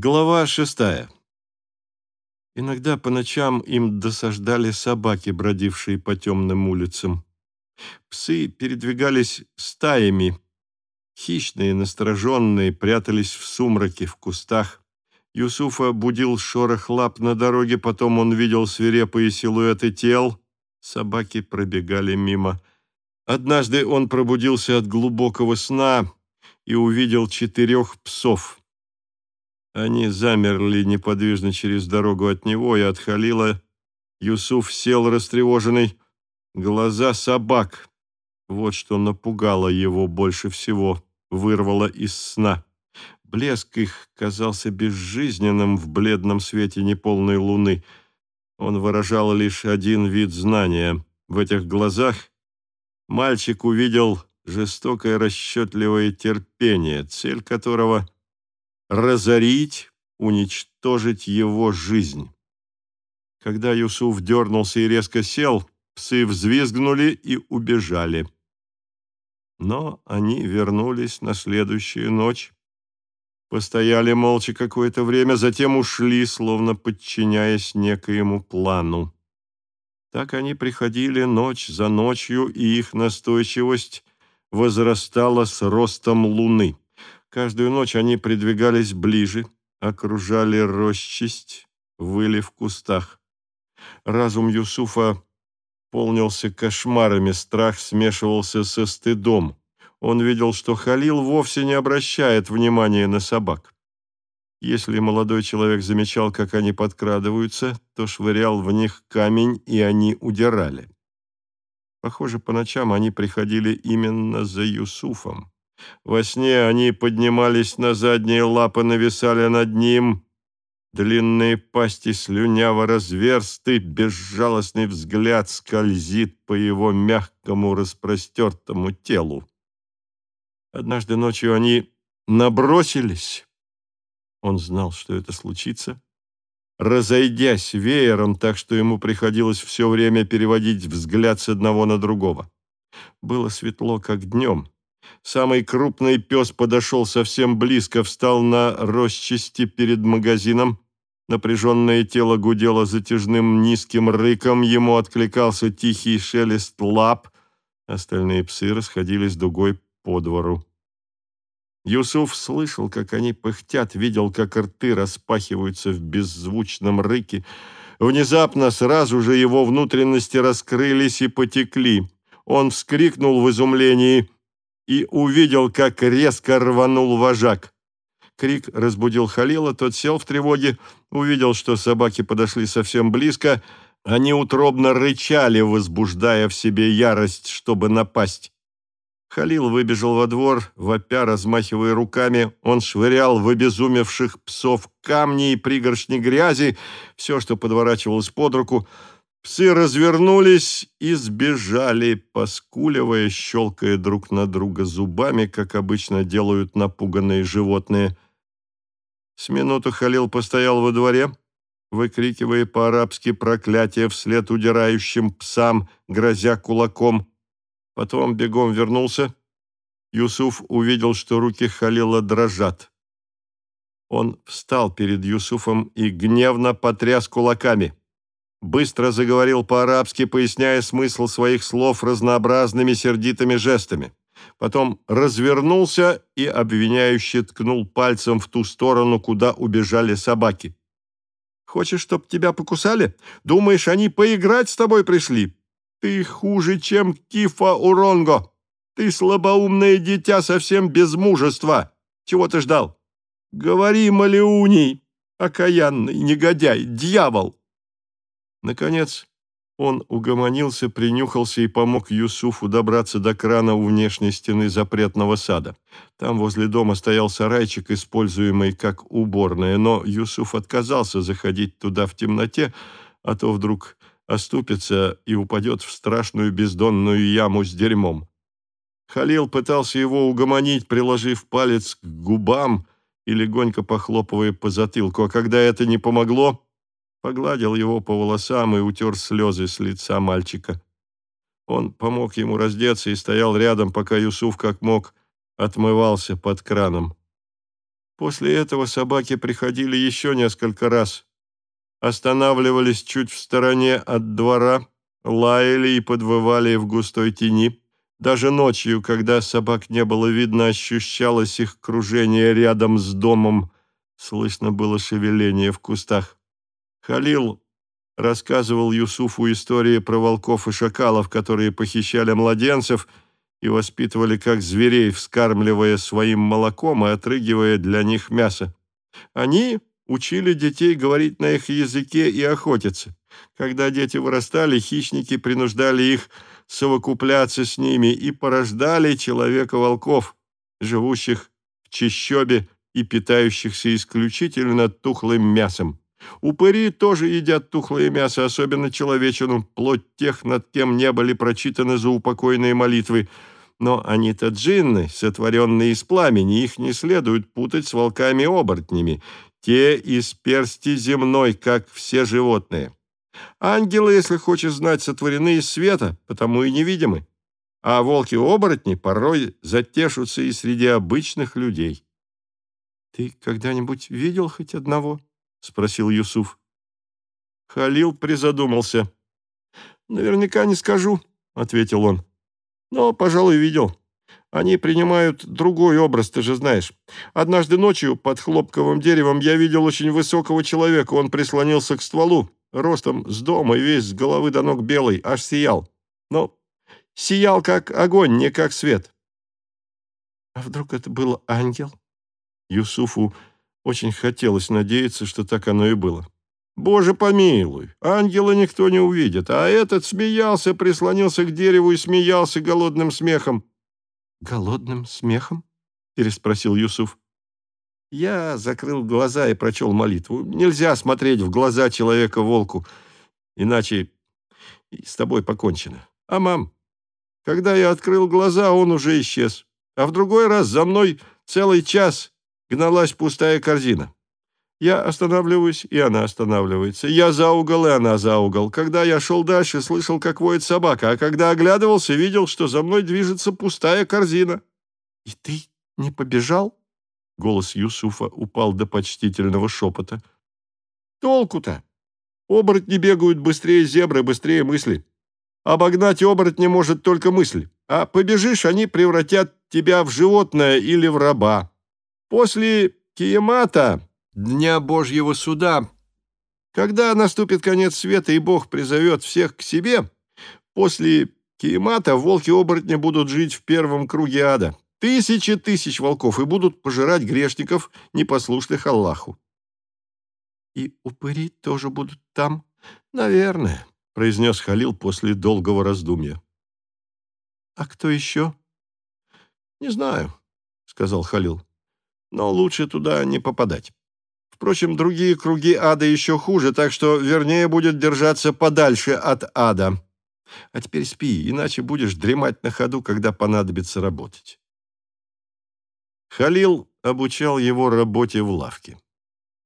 Глава шестая. Иногда по ночам им досаждали собаки, бродившие по темным улицам. Псы передвигались стаями. Хищные, настороженные, прятались в сумраке, в кустах. Юсуфа будил шорох лап на дороге, потом он видел свирепые силуэты тел. Собаки пробегали мимо. Однажды он пробудился от глубокого сна и увидел четырех псов – они замерли неподвижно через дорогу от него и от Халила. Юсуф сел растревоженный. Глаза собак. Вот что напугало его больше всего, вырвало из сна. Блеск их казался безжизненным в бледном свете неполной луны. Он выражал лишь один вид знания. В этих глазах мальчик увидел жестокое расчетливое терпение, цель которого — разорить, уничтожить его жизнь. Когда Юсуф дернулся и резко сел, псы взвизгнули и убежали. Но они вернулись на следующую ночь, постояли молча какое-то время, затем ушли, словно подчиняясь некоему плану. Так они приходили ночь за ночью, и их настойчивость возрастала с ростом луны. Каждую ночь они придвигались ближе, окружали росчесть, выли в кустах. Разум Юсуфа полнился кошмарами, страх смешивался со стыдом. Он видел, что Халил вовсе не обращает внимания на собак. Если молодой человек замечал, как они подкрадываются, то швырял в них камень, и они удирали. Похоже, по ночам они приходили именно за Юсуфом. Во сне они поднимались на задние лапы, нависали над ним. Длинные пасти слюняво разверсты, безжалостный взгляд скользит по его мягкому распростертому телу. Однажды ночью они набросились. Он знал, что это случится. Разойдясь веером, так что ему приходилось все время переводить взгляд с одного на другого. Было светло, как днем. Самый крупный пес подошел совсем близко, встал на росчасти перед магазином. Напряженное тело гудело затяжным низким рыком, ему откликался тихий шелест лап. Остальные псы расходились дугой по двору. Юсуф слышал, как они пыхтят, видел, как рты распахиваются в беззвучном рыке. Внезапно сразу же его внутренности раскрылись и потекли. Он вскрикнул в изумлении – и увидел, как резко рванул вожак. Крик разбудил Халила, тот сел в тревоге, увидел, что собаки подошли совсем близко, они утробно рычали, возбуждая в себе ярость, чтобы напасть. Халил выбежал во двор, вопя, размахивая руками. Он швырял в обезумевших псов камни и пригоршни грязи, все, что подворачивалось под руку. Псы развернулись и сбежали, поскуливая, щелкая друг на друга зубами, как обычно делают напуганные животные. С минуту Халил постоял во дворе, выкрикивая по-арабски проклятие вслед удирающим псам, грозя кулаком. Потом бегом вернулся. Юсуф увидел, что руки Халила дрожат. Он встал перед Юсуфом и гневно потряс кулаками быстро заговорил по-арабски, поясняя смысл своих слов разнообразными сердитыми жестами. Потом развернулся и обвиняюще ткнул пальцем в ту сторону, куда убежали собаки. «Хочешь, чтоб тебя покусали? Думаешь, они поиграть с тобой пришли? Ты хуже, чем Кифа Уронго. Ты слабоумное дитя совсем без мужества. Чего ты ждал? Говори, Малеуний, окаянный негодяй, дьявол!» Наконец, он угомонился, принюхался и помог Юсуфу добраться до крана у внешней стены запретного сада. Там возле дома стоял сарайчик, используемый как уборная, но Юсуф отказался заходить туда в темноте, а то вдруг оступится и упадет в страшную бездонную яму с дерьмом. Халил пытался его угомонить, приложив палец к губам и легонько похлопывая по затылку, а когда это не помогло, погладил его по волосам и утер слезы с лица мальчика. Он помог ему раздеться и стоял рядом, пока Юсуф как мог отмывался под краном. После этого собаки приходили еще несколько раз, останавливались чуть в стороне от двора, лаяли и подвывали в густой тени. Даже ночью, когда собак не было видно, ощущалось их кружение рядом с домом, слышно было шевеление в кустах. Халил рассказывал Юсуфу истории про волков и шакалов, которые похищали младенцев и воспитывали как зверей, вскармливая своим молоком и отрыгивая для них мясо. Они учили детей говорить на их языке и охотиться. Когда дети вырастали, хищники принуждали их совокупляться с ними и порождали человека-волков, живущих в чащобе и питающихся исключительно тухлым мясом. Упыри тоже едят тухлое мясо, особенно человечину, плоть тех, над кем не были прочитаны заупокойные молитвы. Но они-то джинны, сотворенные из пламени, их не следует путать с волками-оборотнями. Те из персти земной, как все животные. Ангелы, если хочешь знать, сотворены из света, потому и невидимы. А волки-оборотни порой затешутся и среди обычных людей. «Ты когда-нибудь видел хоть одного?» — спросил Юсуф. Халил призадумался. «Наверняка не скажу», — ответил он. «Но, пожалуй, видел. Они принимают другой образ, ты же знаешь. Однажды ночью под хлопковым деревом я видел очень высокого человека. Он прислонился к стволу, ростом с дома и весь с головы до ног белый, аж сиял. Но сиял как огонь, не как свет». «А вдруг это был ангел?» Юсуфу очень хотелось надеяться, что так оно и было. «Боже помилуй! Ангела никто не увидит, а этот смеялся, прислонился к дереву и смеялся голодным смехом». «Голодным смехом?» — переспросил Юсуф. Я закрыл глаза и прочел молитву. Нельзя смотреть в глаза человека-волку, иначе с тобой покончено. А мам, когда я открыл глаза, он уже исчез. А в другой раз за мной целый час гналась пустая корзина. Я останавливаюсь, и она останавливается. Я за угол, и она за угол. Когда я шел дальше, слышал, как воет собака, а когда оглядывался, видел, что за мной движется пустая корзина. «И ты не побежал?» Голос Юсуфа упал до почтительного шепота. «Толку-то? Оборотни бегают быстрее зебры, быстрее мысли. Обогнать оборотня может только мысль. А побежишь, они превратят тебя в животное или в раба. После Киемата, Дня Божьего суда, когда наступит конец света и Бог призовет всех к себе, после Киемата волки-оборотни будут жить в первом круге ада. Тысячи тысяч волков и будут пожирать грешников, непослушных Аллаху. «И упыри тоже будут там?» «Наверное», — произнес Халил после долгого раздумья. «А кто еще?» «Не знаю», — сказал Халил но лучше туда не попадать. Впрочем, другие круги ада еще хуже, так что вернее будет держаться подальше от ада. А теперь спи, иначе будешь дремать на ходу, когда понадобится работать. Халил обучал его работе в лавке.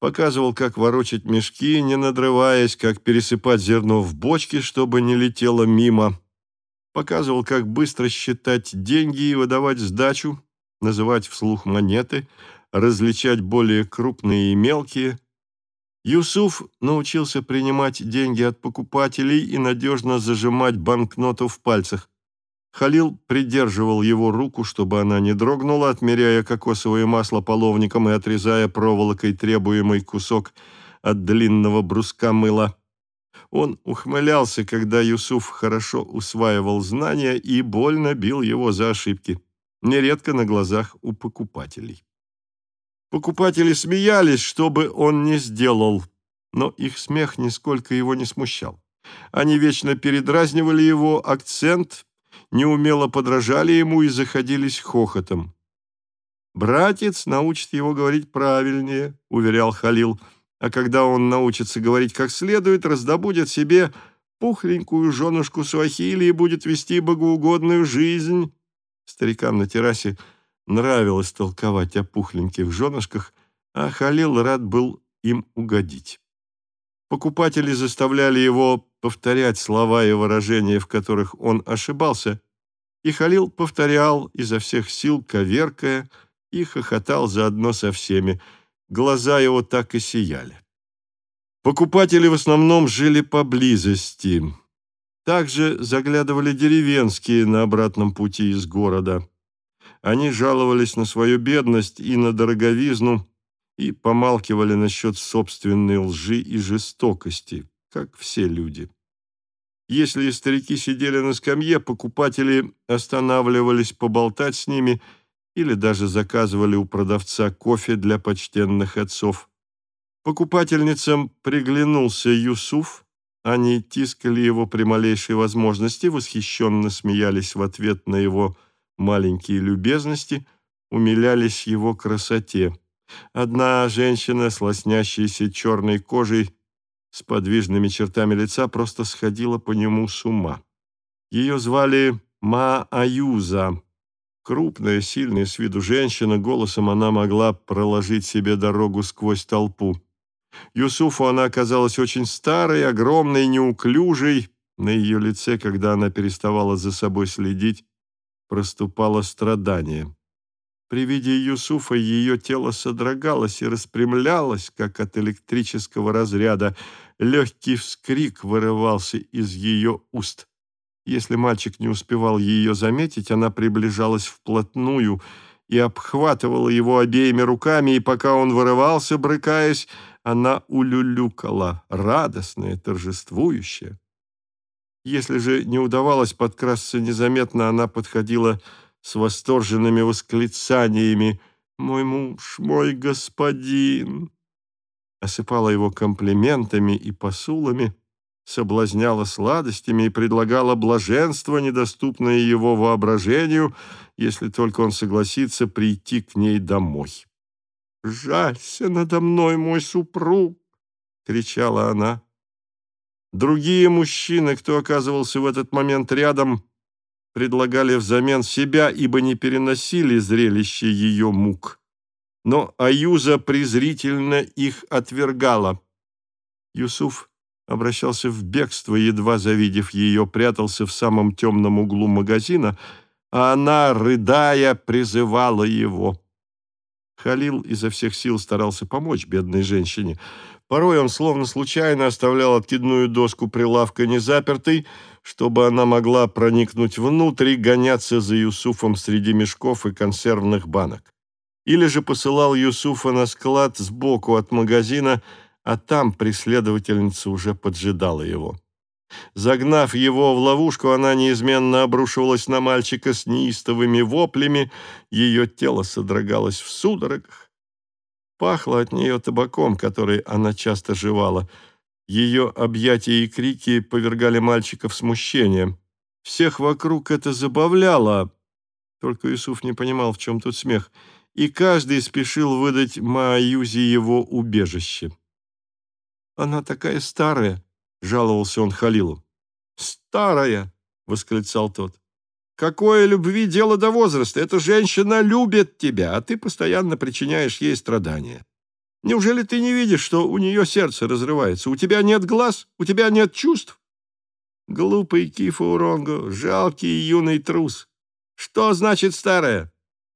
Показывал, как ворочать мешки, не надрываясь, как пересыпать зерно в бочки, чтобы не летело мимо. Показывал, как быстро считать деньги и выдавать сдачу, называть вслух монеты, различать более крупные и мелкие. Юсуф научился принимать деньги от покупателей и надежно зажимать банкноту в пальцах. Халил придерживал его руку, чтобы она не дрогнула, отмеряя кокосовое масло половником и отрезая проволокой требуемый кусок от длинного бруска мыла. Он ухмылялся, когда Юсуф хорошо усваивал знания и больно бил его за ошибки нередко на глазах у покупателей. Покупатели смеялись, что бы он ни сделал, но их смех нисколько его не смущал. Они вечно передразнивали его акцент, неумело подражали ему и заходились хохотом. «Братец научит его говорить правильнее», — уверял Халил, «а когда он научится говорить как следует, раздобудет себе пухленькую женушку Суахили и будет вести богоугодную жизнь». Старикам на террасе нравилось толковать о пухленьких женушках, а Халил рад был им угодить. Покупатели заставляли его повторять слова и выражения, в которых он ошибался, и Халил повторял изо всех сил, коверкая и хохотал заодно со всеми. Глаза его так и сияли. Покупатели в основном жили поблизости. Также заглядывали деревенские на обратном пути из города. Они жаловались на свою бедность и на дороговизну и помалкивали насчет собственной лжи и жестокости, как все люди. Если старики сидели на скамье, покупатели останавливались поболтать с ними или даже заказывали у продавца кофе для почтенных отцов. Покупательницам приглянулся Юсуф, они тискали его при малейшей возможности, восхищенно смеялись в ответ на его маленькие любезности, умилялись его красоте. Одна женщина с лоснящейся черной кожей с подвижными чертами лица просто сходила по нему с ума. Ее звали Ма-Аюза. Крупная, сильная с виду женщина, голосом она могла проложить себе дорогу сквозь толпу. Юсуфу она оказалась очень старой, огромной, неуклюжей. На ее лице, когда она переставала за собой следить, проступало страдание. При виде Юсуфа ее тело содрогалось и распрямлялось, как от электрического разряда. Легкий вскрик вырывался из ее уст. Если мальчик не успевал ее заметить, она приближалась вплотную и обхватывала его обеими руками, и пока он вырывался, брыкаясь, она улюлюкала, радостная, торжествующая. Если же не удавалось подкрасться незаметно, она подходила с восторженными восклицаниями «Мой муж, мой господин!» осыпала его комплиментами и посулами, соблазняла сладостями и предлагала блаженство, недоступное его воображению, если только он согласится прийти к ней домой. «Жалься надо мной, мой супруг!» — кричала она. Другие мужчины, кто оказывался в этот момент рядом, предлагали взамен себя, ибо не переносили зрелище ее мук. Но Аюза презрительно их отвергала. Юсуф обращался в бегство, едва завидев ее, прятался в самом темном углу магазина, а она, рыдая, призывала его. Халил изо всех сил старался помочь бедной женщине. Порой он словно случайно оставлял откидную доску прилавка незапертой, чтобы она могла проникнуть внутрь и гоняться за Юсуфом среди мешков и консервных банок. Или же посылал Юсуфа на склад сбоку от магазина, а там преследовательница уже поджидала его. Загнав его в ловушку, она неизменно обрушивалась на мальчика с неистовыми воплями, ее тело содрогалось в судорогах. Пахло от нее табаком, который она часто жевала – ее объятия и крики повергали мальчика в смущение. Всех вокруг это забавляло, только Юсуф не понимал, в чем тут смех, и каждый спешил выдать Мааюзе его убежище. «Она такая старая», — жаловался он Халилу. «Старая!» — восклицал тот. «Какое любви дело до возраста? Эта женщина любит тебя, а ты постоянно причиняешь ей страдания». Неужели ты не видишь, что у нее сердце разрывается? У тебя нет глаз? У тебя нет чувств? Глупый Кифа жалкий юный трус. Что значит старая?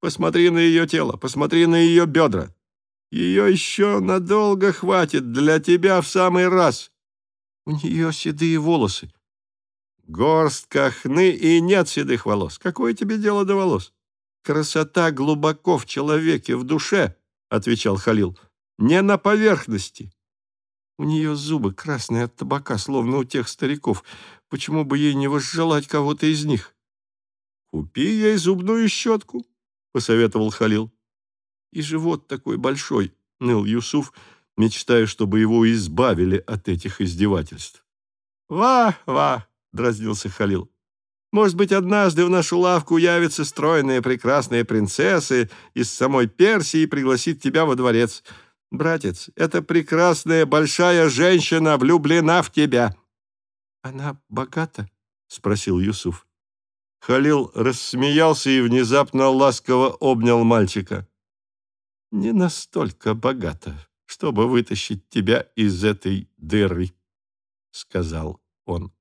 Посмотри на ее тело, посмотри на ее бедра. Ее еще надолго хватит, для тебя в самый раз. У нее седые волосы. Горстка хны и нет седых волос. Какое тебе дело до волос? Красота глубоко в человеке, в душе, отвечал Халил не на поверхности. У нее зубы красные от табака, словно у тех стариков. Почему бы ей не возжелать кого-то из них? «Купи ей зубную щетку», — посоветовал Халил. «И живот такой большой», — ныл Юсуф, мечтая, чтобы его избавили от этих издевательств. «Ва-ва», — дразнился Халил. «Может быть, однажды в нашу лавку явятся стройные прекрасные принцессы из самой Персии и пригласит тебя во дворец. Братец, эта прекрасная большая женщина влюблена в тебя. Она богата? спросил Юсуф. Халил рассмеялся и внезапно ласково обнял мальчика. Не настолько богата, чтобы вытащить тебя из этой дыры, сказал он.